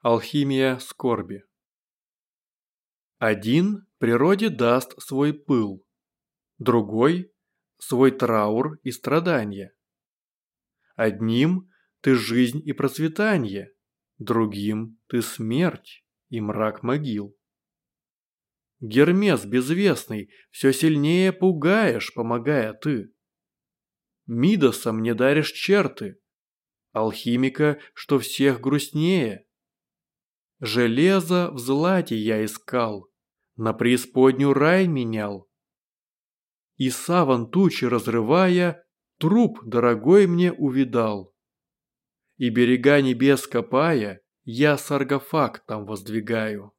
Алхимия скорби. Один природе даст свой пыл, другой – свой траур и страдания. Одним ты жизнь и процветание, другим ты смерть и мрак могил. Гермес безвестный, все сильнее пугаешь, помогая ты. Мидосом не даришь черты, алхимика, что всех грустнее – Железо в злате я искал, на преисподнюю рай менял. И саван тучи разрывая, труп дорогой мне увидал. И берега небес копая, я саргофаг там воздвигаю.